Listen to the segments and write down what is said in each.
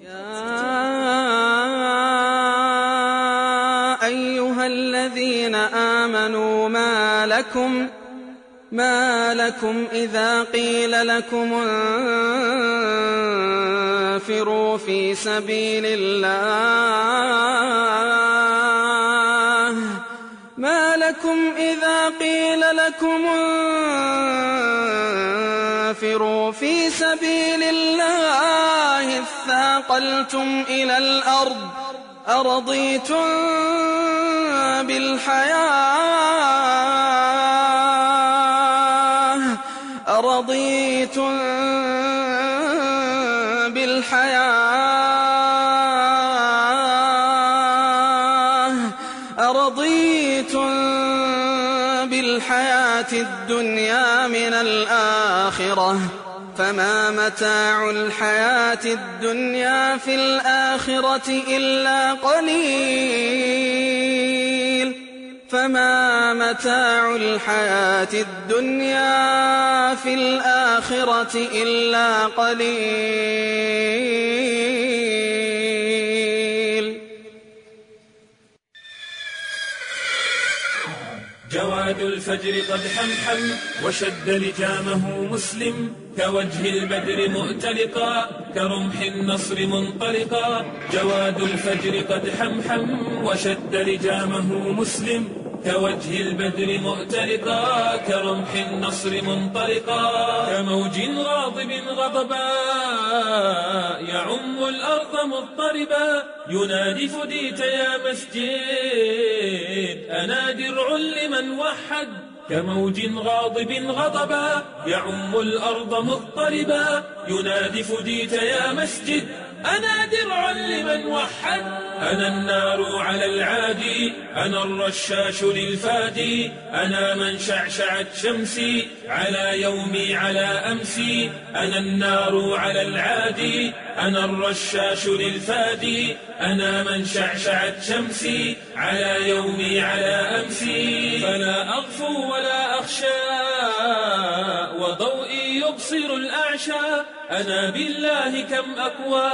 يا أيها الذين آمنوا ما لكم ما لكم إذا قيل لكم انفروا في سبيل الله لكم إذا قيل لكم انفروا في سبيل الله اثاقلتم إلى الأرض أرضيتم بالحياة أرضيتم بالحياة أرضيتم بالحياة الدنيا من الآخرة فما متاع الحياة الدنيا في الآخرة إلا قليل. فما متاع الحياة الدنيا في الآخرة إلا قليل. جواد الفجر قد حمحم وشد لجامه مسلم كوجه البدر مؤتلقا كرمح النصر منطلقا جواد الفجر قد حمحم وشد لجامه مسلم كوجه البدر مؤتلقا كرمح النصر منطلقا كموج غاضب غضبا يعم الأرض مضطربا ينادي فديت يا مسجد أنا درع لمن وحد كموج غاضب غضبا يعم الأرض مضطربا ينادي فديت يا مسجد. أنا درع لمن وحد. أنا النار على العادي أنا الرشاش للفادي أنا من شعشعت شمسي على يومي على أمسي أنا النار على العادي أنا الرشاش للفادي أنا من شعشعت شمسي على يومي على أمسي فلا أغفو ولا أخشى. يبصر الأعشى أنا بالله كم أكوى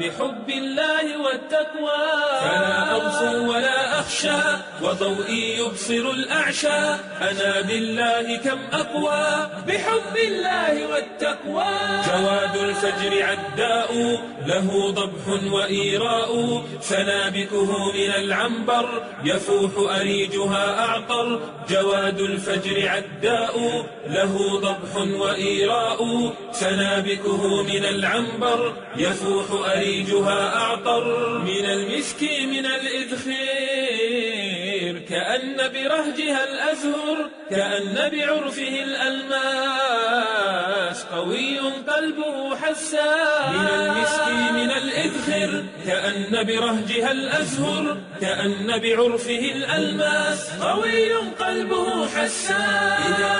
بحب الله والتقوى. فلا أغفو ولا أخشى وضوئي يبصر الأعشى. أنا بالله كم أقوى؟ بحب الله والتقوى. جواد الفجر عداء له ضبح وإيراء. سنابكه من العنبر يفوح أريجها أعطر. جواد الفجر عداء له ضبح وإيراء. سنابكه من العنبر يفوح أريجها أعطر. من المسك من الإذخير كأن برهجها الأزهر كأن بعرفه الألماس قوي قلبه حساس من المسك من الإذخر كأن برهجها الأزهر كأن بعرفه الألماس. قوي قلبه حساس